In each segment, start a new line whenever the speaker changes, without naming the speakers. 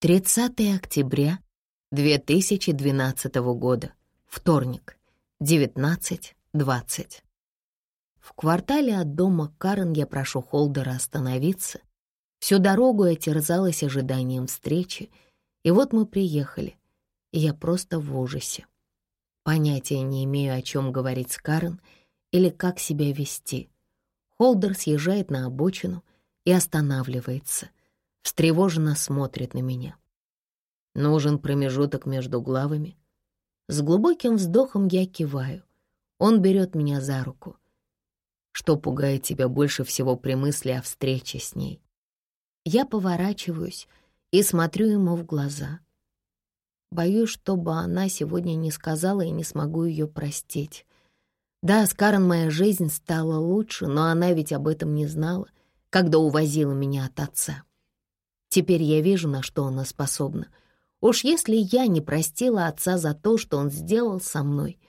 30 октября 2012 года. Вторник. 19.20. В квартале от дома Карен я прошу Холдера остановиться. Всю дорогу я терзалась ожиданием встречи, и вот мы приехали, и я просто в ужасе. Понятия не имею, о чем говорить с Карен или как себя вести. Холдер съезжает на обочину и останавливается, встревоженно смотрит на меня. Нужен промежуток между главами. С глубоким вздохом я киваю. Он берет меня за руку. Что пугает тебя больше всего при мысли о встрече с ней? Я поворачиваюсь и смотрю ему в глаза. Боюсь, чтобы она сегодня не сказала и не смогу ее простить. Да, с Карен моя жизнь стала лучше, но она ведь об этом не знала, когда увозила меня от отца. Теперь я вижу, на что она способна. Уж если я не простила отца за то, что он сделал со мной,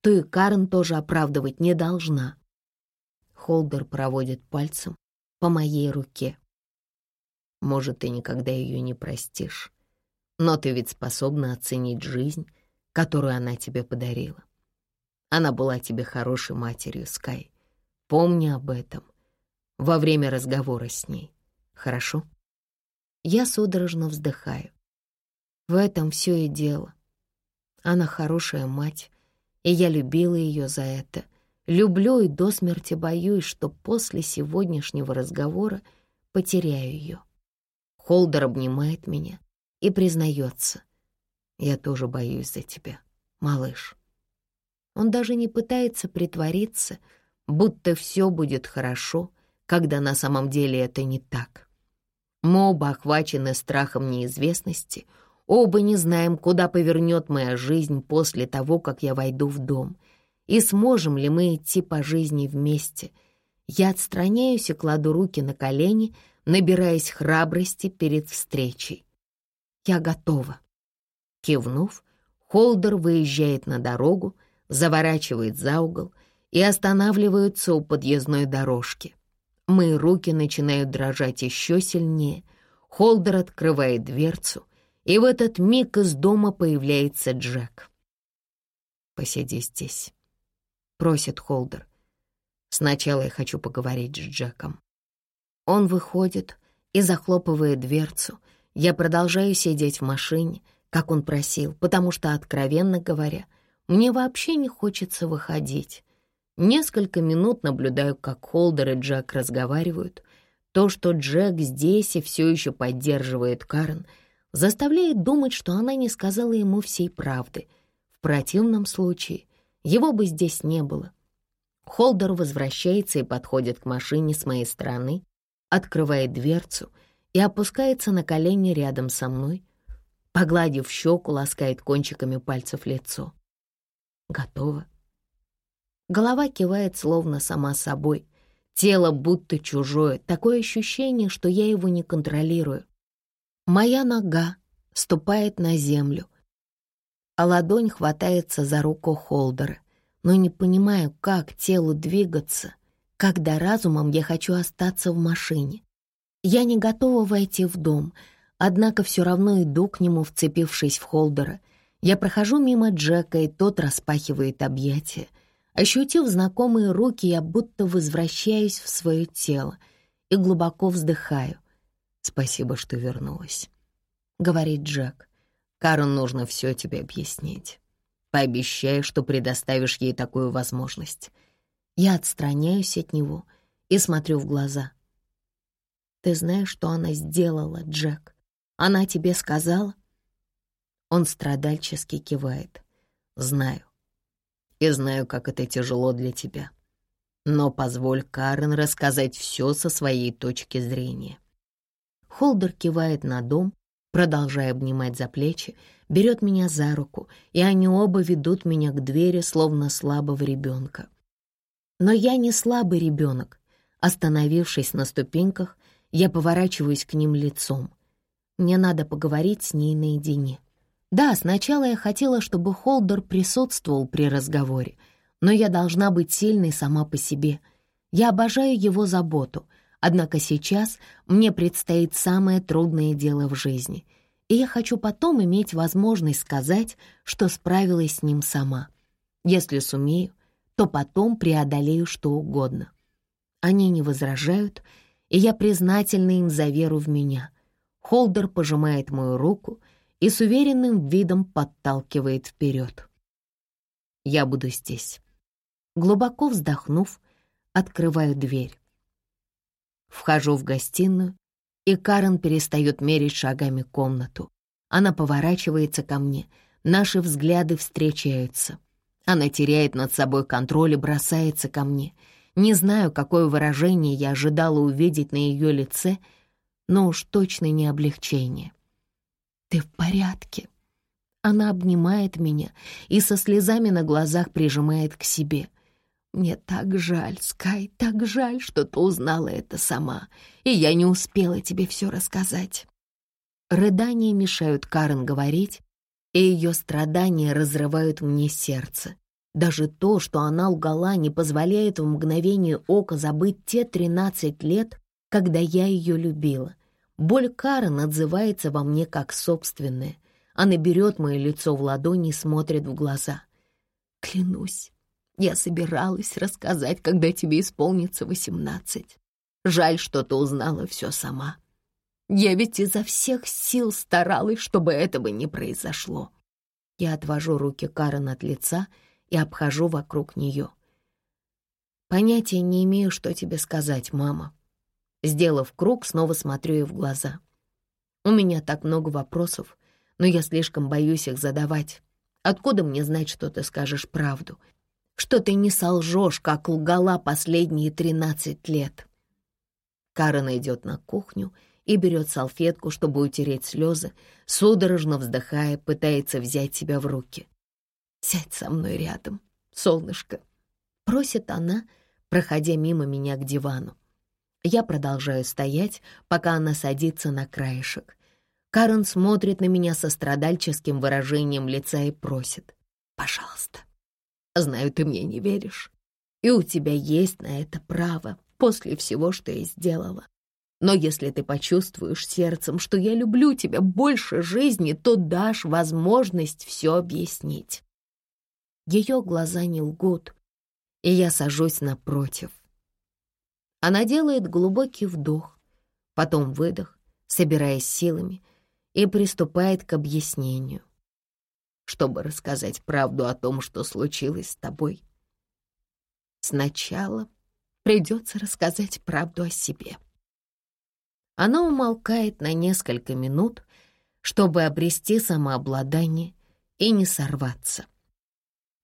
то и Карен тоже оправдывать не должна. Холдер проводит пальцем по моей руке. Может, ты никогда ее не простишь, но ты ведь способна оценить жизнь, которую она тебе подарила. Она была тебе хорошей матерью, Скай. Помни об этом во время разговора с ней. Хорошо? Я судорожно вздыхаю. В этом все и дело. Она хорошая мать, и я любила ее за это. Люблю и до смерти боюсь, что после сегодняшнего разговора потеряю ее. Холдер обнимает меня и признается. Я тоже боюсь за тебя, малыш. Он даже не пытается притвориться, будто все будет хорошо, когда на самом деле это не так. Мы оба охвачены страхом неизвестности, оба не знаем, куда повернет моя жизнь после того, как я войду в дом, и сможем ли мы идти по жизни вместе. Я отстраняюсь и кладу руки на колени, набираясь храбрости перед встречей. Я готова. Кивнув, Холдер выезжает на дорогу, заворачивает за угол и останавливается у подъездной дорожки. Мои руки начинают дрожать еще сильнее. Холдер открывает дверцу, и в этот миг из дома появляется Джек. «Посиди здесь», — просит Холдер. «Сначала я хочу поговорить с Джеком». Он выходит и захлопывает дверцу. Я продолжаю сидеть в машине, как он просил, потому что, откровенно говоря, — мне вообще не хочется выходить. Несколько минут наблюдаю, как Холдер и Джек разговаривают. То, что Джек здесь и все еще поддерживает Карен, заставляет думать, что она не сказала ему всей правды. В противном случае его бы здесь не было. Холдер возвращается и подходит к машине с моей стороны, открывает дверцу и опускается на колени рядом со мной, погладив щеку, ласкает кончиками пальцев лицо. Готово. Голова кивает словно сама собой. Тело будто чужое, такое ощущение, что я его не контролирую. Моя нога ступает на землю, а ладонь хватается за руку Холдера, но не понимаю, как телу двигаться, когда разумом я хочу остаться в машине. Я не готова войти в дом, однако все равно иду к нему, вцепившись в Холдера — я прохожу мимо Джека, и тот распахивает объятия. Ощутив знакомые руки, я будто возвращаюсь в свое тело и глубоко вздыхаю. «Спасибо, что вернулась», — говорит Джек. «Карен нужно все тебе объяснить. Пообещай, что предоставишь ей такую возможность». Я отстраняюсь от него и смотрю в глаза. «Ты знаешь, что она сделала, Джек? Она тебе сказала?» Он страдальчески кивает. «Знаю. И знаю, как это тяжело для тебя. Но позволь Карен рассказать все со своей точки зрения». Холдер кивает на дом, продолжая обнимать за плечи, берет меня за руку, и они оба ведут меня к двери, словно слабого ребенка. Но я не слабый ребенок. Остановившись на ступеньках, я поворачиваюсь к ним лицом. Мне надо поговорить с ней наедине. Да, сначала я хотела, чтобы Холдер присутствовал при разговоре, но я должна быть сильной сама по себе. Я обожаю его заботу, однако сейчас мне предстоит самое трудное дело в жизни, и я хочу потом иметь возможность сказать, что справилась с ним сама. Если сумею, то потом преодолею что угодно. Они не возражают, и я признательна им за веру в меня. Холдер пожимает мою руку и с уверенным видом подталкивает вперед. Я буду здесь. Глубоко вздохнув, открываю дверь. Вхожу в гостиную, и Карен перестает мерить шагами комнату. Она поворачивается ко мне, наши взгляды встречаются. Она теряет над собой контроль и бросается ко мне. Не знаю, какое выражение я ожидала увидеть на ее лице, но уж точно не облегчение. «Ты в порядке?» Она обнимает меня и со слезами на глазах прижимает к себе. «Мне так жаль, Скай, так жаль, что ты узнала это сама, и я не успела тебе все рассказать». Рыдания мешают Карен говорить, и ее страдания разрывают мне сердце. Даже то, что она лгала, не позволяет в мгновение ока забыть те тринадцать лет, когда я ее любила. Боль Карен отзывается во мне как собственная. Она берет мое лицо в ладони и смотрит в глаза. «Клянусь, я собиралась рассказать, когда тебе исполнится восемнадцать. Жаль, что ты узнала все сама. Я ведь изо всех сил старалась, чтобы этого не произошло». Я отвожу руки Карен от лица и обхожу вокруг нее. «Понятия не имею, что тебе сказать, мама». Сделав круг, снова смотрю ей в глаза. «У меня так много вопросов, но я слишком боюсь их задавать. Откуда мне знать, что ты скажешь правду? Что ты не солжешь, как лгала последние тринадцать лет?» Карен идет на кухню и берет салфетку, чтобы утереть слезы, судорожно вздыхая, пытается взять себя в руки. «Сядь со мной рядом, солнышко», — просит она, проходя мимо меня к дивану. Я продолжаю стоять, пока она садится на краешек. Карен смотрит на меня со страдальческим выражением лица и просит. «Пожалуйста. Знаю, ты мне не веришь. И у тебя есть на это право после всего, что я сделала. Но если ты почувствуешь сердцем, что я люблю тебя больше жизни, то дашь возможность все объяснить». Ее глаза не лгут, и я сажусь напротив. Она делает глубокий вдох, потом выдох, собираясь силами, и приступает к объяснению. Чтобы рассказать правду о том, что случилось с тобой, сначала придется рассказать правду о себе. Она умолкает на несколько минут, чтобы обрести самообладание и не сорваться.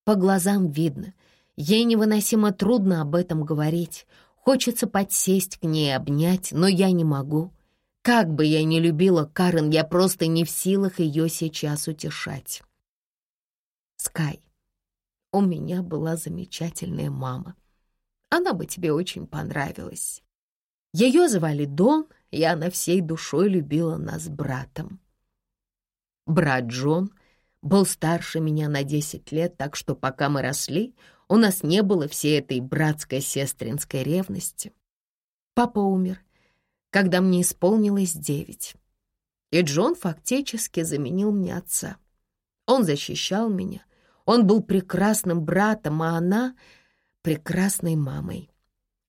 По глазам видно, ей невыносимо трудно об этом говорить. Хочется подсесть к ней, обнять, но я не могу. Как бы я ни любила Карен, я просто не в силах ее сейчас утешать. Скай, у меня была замечательная мама. Она бы тебе очень понравилась. Ее звали Дон, и она всей душой любила нас братом. Брат Джон был старше меня на десять лет, так что пока мы росли, у нас не было всей этой братской сестринской ревности. Папа умер, когда мне исполнилось девять. И Джон фактически заменил мне отца. Он защищал меня, он был прекрасным братом, а она — прекрасной мамой.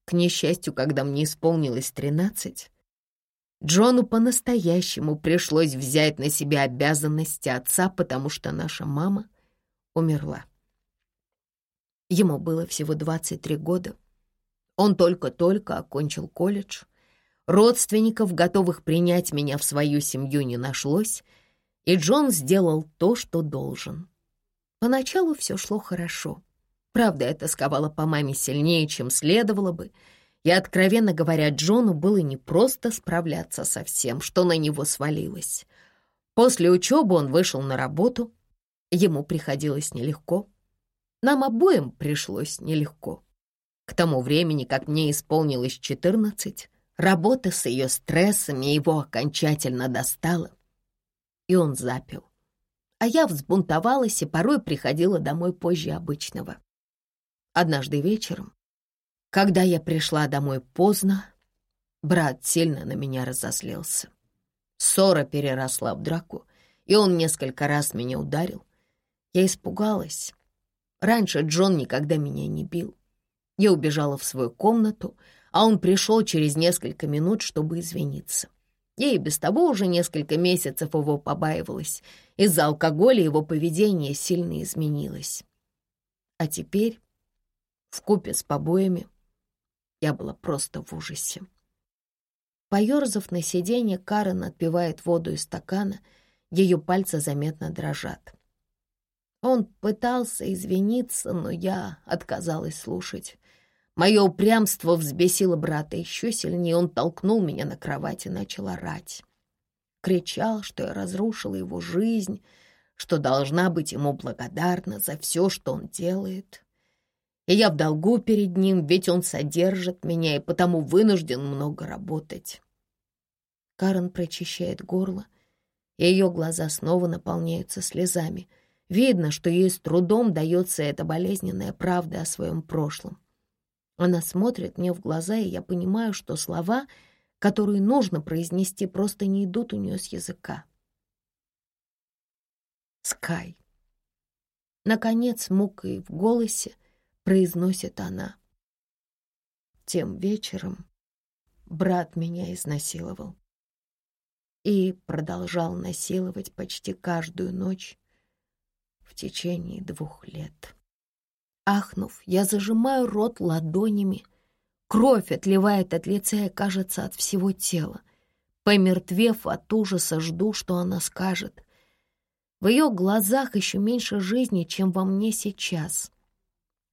К несчастью, когда мне исполнилось тринадцать, Джону по-настоящему пришлось взять на себя обязанности отца, потому что наша мама умерла. Ему было всего 23 года. Он только-только окончил колледж — Родственников, готовых принять меня в свою семью, не нашлось, и Джон сделал то, что должен. Поначалу все шло хорошо. Правда, я тосковала по маме сильнее, чем следовало бы, и, откровенно говоря, Джону было непросто справляться со всем, что на него свалилось. После учебы он вышел на работу. Ему приходилось нелегко. Нам обоим пришлось нелегко. К тому времени, как мне исполнилось четырнадцать, Работа с ее стрессами его окончательно достала, и он запил. А я взбунтовалась и порой приходила домой позже обычного. Однажды вечером, когда я пришла домой поздно, брат сильно на меня разозлился. Ссора переросла в драку, и он несколько раз меня ударил. Я испугалась. Раньше Джон никогда меня не бил. Я убежала в свою комнату, а он пришел через несколько минут, чтобы извиниться. Я и без того уже несколько месяцев его побаивалась. Из-за алкоголя его поведение сильно изменилось. А теперь, в купе с побоями, я была просто в ужасе. Поерзав на сиденье, Карен отпивает воду из стакана, ее пальцы заметно дрожат. Он пытался извиниться, но я отказалась слушать. Мое упрямство взбесило брата еще сильнее, он толкнул меня на кровать и начал орать. Кричал, что я разрушила его жизнь, что должна быть ему благодарна за все, что он делает. И я в долгу перед ним, ведь он содержит меня и потому вынужден много работать. Карен прочищает горло, и ее глаза снова наполняются слезами. Видно, что ей с трудом дается эта болезненная правда о своем прошлом. Она смотрит мне в глаза, и я понимаю, что слова, которые нужно произнести, просто не идут у нее с языка. Скай. Наконец, мукой в голосе произносит она. Тем вечером брат меня изнасиловал и продолжал насиловать почти каждую ночь в течение двух лет. Ахнув, я зажимаю рот ладонями. Кровь отливает от лица и, кажется, от всего тела. Помертвев от ужаса, жду, что она скажет. В ее глазах еще меньше жизни, чем во мне сейчас.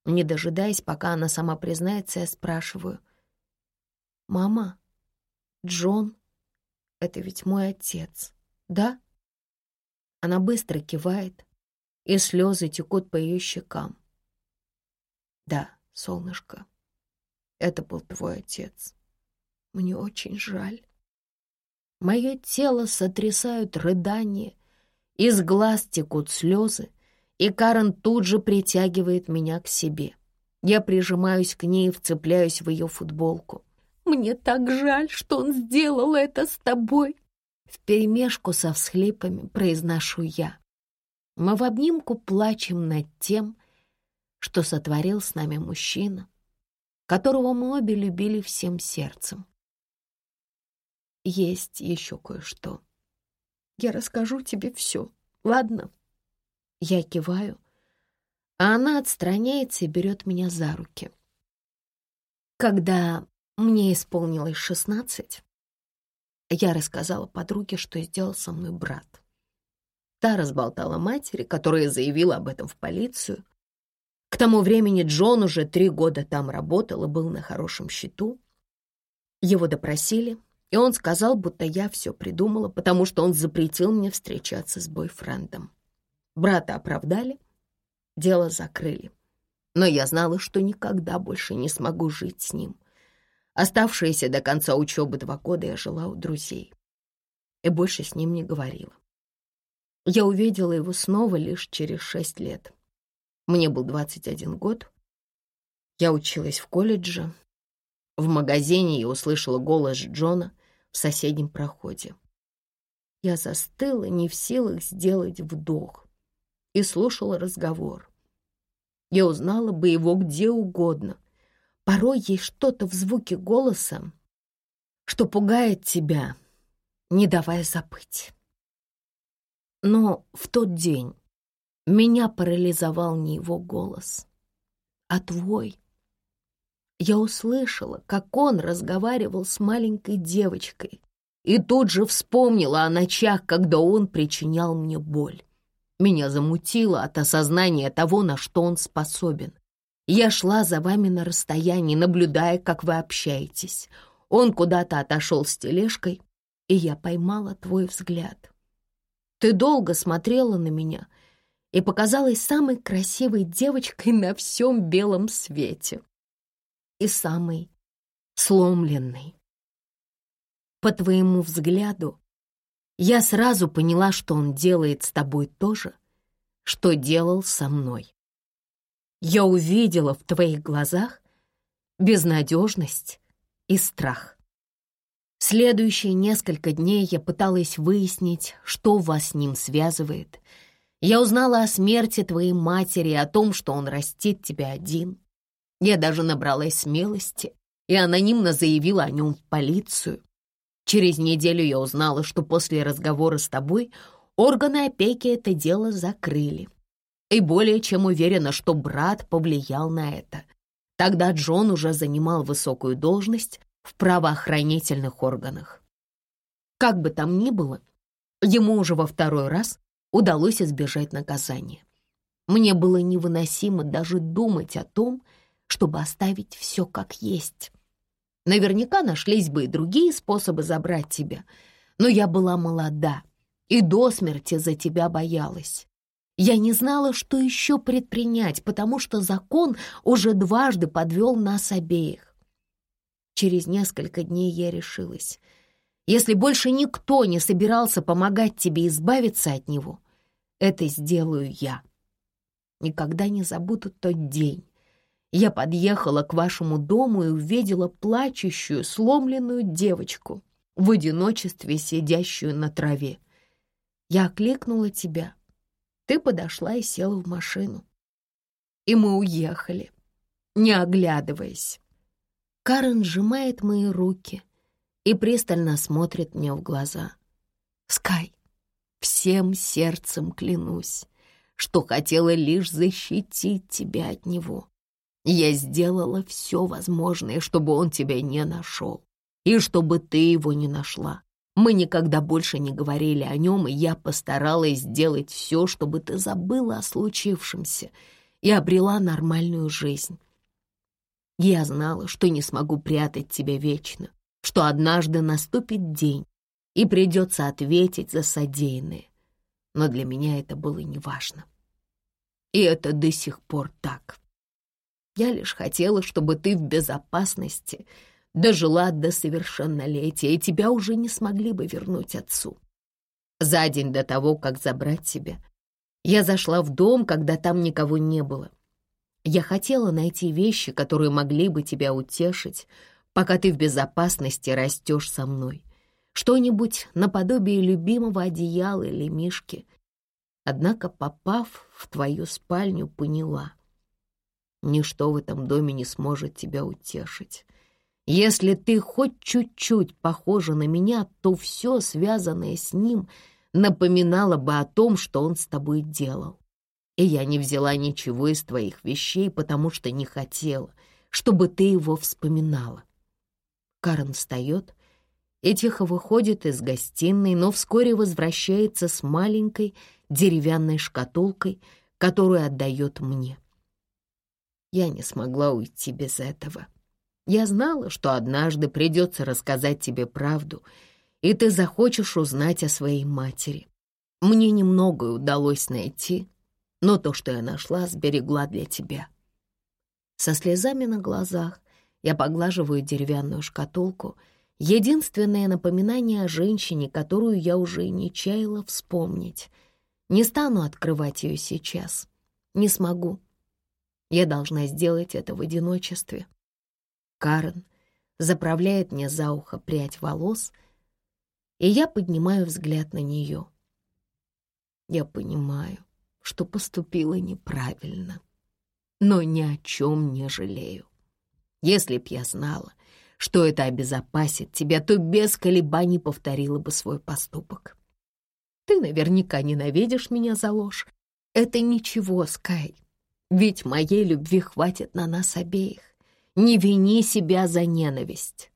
Не дожидаясь, пока она сама признается, я спрашиваю. «Мама, Джон, это ведь мой отец, да?» Она быстро кивает, и слезы текут по ее щекам. Да, солнышко, это был твой отец. Мне очень жаль. Мое тело сотрясают рыдания, из глаз текут слезы, и Карен тут же притягивает меня к себе. Я прижимаюсь к ней и вцепляюсь в ее футболку. «Мне так жаль, что он сделал это с тобой!» Вперемешку со всхлипами произношу я. Мы в обнимку плачем над тем, что сотворил с нами мужчина, которого мы обе любили всем сердцем. Есть еще кое-что. Я расскажу тебе все, ладно? Я киваю, а она отстраняется и берет меня за руки. Когда мне исполнилось шестнадцать, я рассказала подруге, что сделал со мной брат. Та разболтала матери, которая заявила об этом в полицию, к тому времени Джон уже три года там работал и был на хорошем счету. Его допросили, и он сказал, будто я все придумала, потому что он запретил мне встречаться с бойфрендом. Брата оправдали, дело закрыли. Но я знала, что никогда больше не смогу жить с ним. Оставшиеся до конца учебы два года я жила у друзей и больше с ним не говорила. Я увидела его снова лишь через шесть лет. Мне был 21 год. Я училась в колледже. В магазине я услышала голос Джона в соседнем проходе. Я застыла, не в силах сделать вдох, и слушала разговор. Я узнала бы его где угодно. Порой есть что-то в звуке голоса, что пугает тебя, не давая забыть. Но в тот день меня парализовал не его голос, а твой. Я услышала, как он разговаривал с маленькой девочкой, и тут же вспомнила о ночах, когда он причинял мне боль. Меня замутило от осознания того, на что он способен. Я шла за вами на расстоянии, наблюдая, как вы общаетесь. Он куда-то отошел с тележкой, и я поймала твой взгляд. Ты долго смотрела на меня — и показалась самой красивой девочкой на всем белом свете. И самой сломленной. По твоему взгляду, я сразу поняла, что он делает с тобой то же, что делал со мной. Я увидела в твоих глазах безнадежность и страх. Следующие несколько дней я пыталась выяснить, что вас с ним связывает. Я узнала о смерти твоей матери о том, что он растит тебя один. Я даже набралась смелости и анонимно заявила о нем в полицию. Через неделю я узнала, что после разговора с тобой органы опеки это дело закрыли. И более чем уверена, что брат повлиял на это. Тогда Джон уже занимал высокую должность в правоохранительных органах. Как бы там ни было, ему уже во второй раз удалось избежать наказания. Мне было невыносимо даже думать о том, чтобы оставить все как есть. Наверняка нашлись бы и другие способы забрать тебя, но я была молода и до смерти за тебя боялась. Я не знала, что еще предпринять, потому что закон уже дважды подвел нас обеих. Через несколько дней я решилась. Если больше никто не собирался помогать тебе избавиться от него, это сделаю я. Никогда не забуду тот день. Я подъехала к вашему дому и увидела плачущую, сломленную девочку, в одиночестве сидящую на траве. Я окликнула тебя — ты подошла и села в машину. И мы уехали, не оглядываясь. Карен сжимает мои руки и пристально смотрит мне в глаза. «Скай, всем сердцем клянусь, что хотела лишь защитить тебя от него. Я сделала все возможное, чтобы он тебя не нашел, и чтобы ты его не нашла. Мы никогда больше не говорили о нем, и я постаралась сделать все, чтобы ты забыла о случившемся и обрела нормальную жизнь. Я знала, что не смогу прятать тебя вечно, что однажды наступит день, и придется ответить за содеянное. Но для меня это было неважно. И это до сих пор так. Я лишь хотела, чтобы ты в безопасности — дожила до совершеннолетия, и тебя уже не смогли бы вернуть отцу. За день до того, как забрать тебя, я зашла в дом, когда там никого не было. Я хотела найти вещи, которые могли бы тебя утешить, пока ты в безопасности растешь со мной. Что-нибудь наподобие любимого одеяла или мишки. Однако, попав в твою спальню, поняла. Ничто в этом доме не сможет тебя утешить. Если ты хоть чуть-чуть похожа на меня, то все, связанное с ним, напоминало бы о том, что он с тобой делал. И я не взяла ничего из твоих вещей, потому что не хотела, чтобы ты его вспоминала. Карен встает и тихо выходит из гостиной, но вскоре возвращается с маленькой деревянной шкатулкой, которую отдает мне. Я не смогла уйти без этого. Я знала, что однажды придется рассказать тебе правду, и ты захочешь узнать о своей матери. Мне немногое удалось найти, но то, что я нашла, сберегла для тебя. Со слезами на глазах я поглаживаю деревянную шкатулку, единственное напоминание о женщине, которую я уже не чаяла вспомнить. Не стану открывать ее сейчас. Не смогу. Я должна сделать это в одиночестве. Карен заправляет мне за ухо прядь волос, и я поднимаю взгляд на нее. Я понимаю, что поступила неправильно, но ни о чем не жалею. Если б я знала, что это обезопасит тебя, то без колебаний повторила бы свой поступок. Ты наверняка ненавидишь меня за ложь. Это ничего, Скай, ведь моей любви хватит на нас обеих. Не вини себя за ненависть.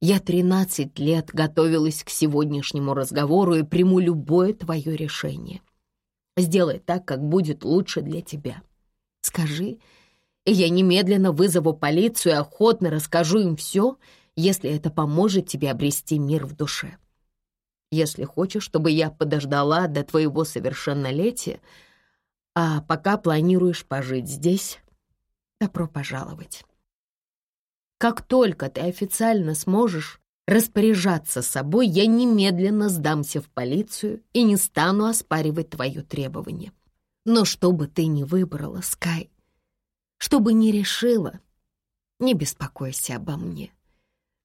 Я тринадцать лет готовилась к сегодняшнему разговору и приму любое твое решение. Сделай так, как будет лучше для тебя. Скажи, и я немедленно вызову полицию и охотно расскажу им все, если это поможет тебе обрести мир в душе. Если хочешь, чтобы я подождала до твоего совершеннолетия, а пока планируешь пожить здесь, добро пожаловать. Как только ты официально сможешь распоряжаться собой, я немедленно сдамся в полицию и не стану оспаривать твое требование. Но что бы ты ни выбрала, Скай, что бы ни решила, не беспокойся обо мне.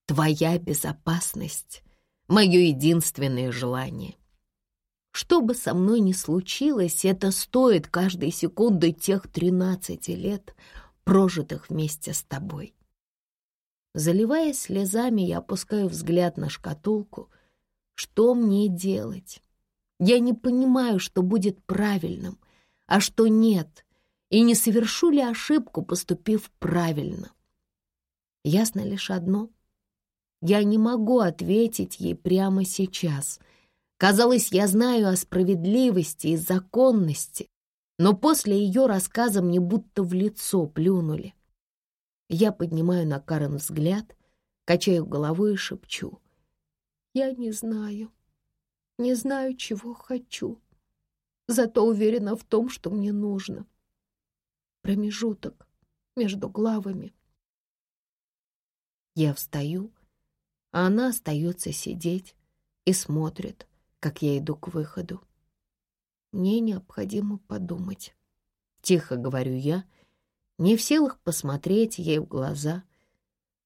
Твоя безопасность — мое единственное желание. Что бы со мной ни случилось, это стоит каждой секунды тех тринадцати лет, прожитых вместе с тобой. Заливаясь слезами, я опускаю взгляд на шкатулку. Что мне делать? Я не понимаю, что будет правильным, а что нет, и не совершу ли ошибку, поступив правильно. Ясно лишь одно. Я не могу ответить ей прямо сейчас. Казалось, я знаю о справедливости и законности, но после ее рассказа мне будто в лицо плюнули. Я поднимаю на Карен взгляд, качаю головой и шепчу. «Я не знаю, не знаю, чего хочу, зато уверена в том, что мне нужно. Промежуток между главами». Я встаю, а она остается сидеть и смотрит, как я иду к выходу. Мне необходимо подумать. Тихо говорю я, не в силах посмотреть ей в глаза.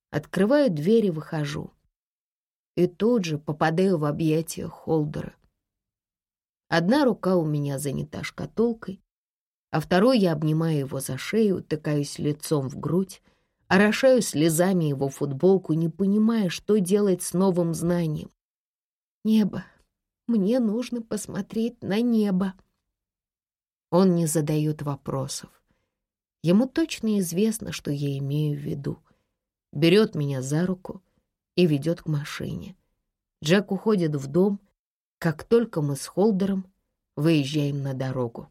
Открываю дверь и выхожу. И тут же попадаю в объятия Холдера. Одна рука у меня занята шкатулкой, а второй я обнимаю его за шею, утыкаюсь лицом в грудь, орошаю слезами его футболку, не понимая, что делать с новым знанием. Небо. Мне нужно посмотреть на небо. Он не задает вопросов. Ему точно известно, что я имею в виду. Берет меня за руку и ведет к машине. Джек уходит в дом, как только мы с Холдером выезжаем на дорогу.